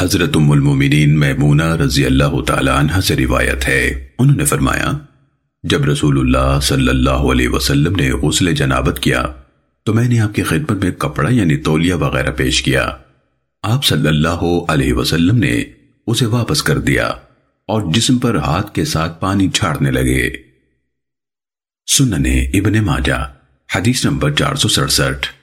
حضرت ام المومنین میمونہ رضی اللہ تعالی عنہ سے روایت ہے۔ انہوں نے فرمایا، جب رسول اللہ صلی اللہ علیہ وسلم نے غسل جنابت کیا، تو میں نے آپ کی خدمت میں کپڑا یعنی تولیہ وغیرہ پیش کیا۔ آپ صلی اللہ علیہ وسلم نے اسے واپس کر دیا اور جسم پر ہاتھ کے ساتھ پانی چھاڑنے لگے۔ سننے ابن ماجہ، حدیث نمبر چار سو سڑسٹھ۔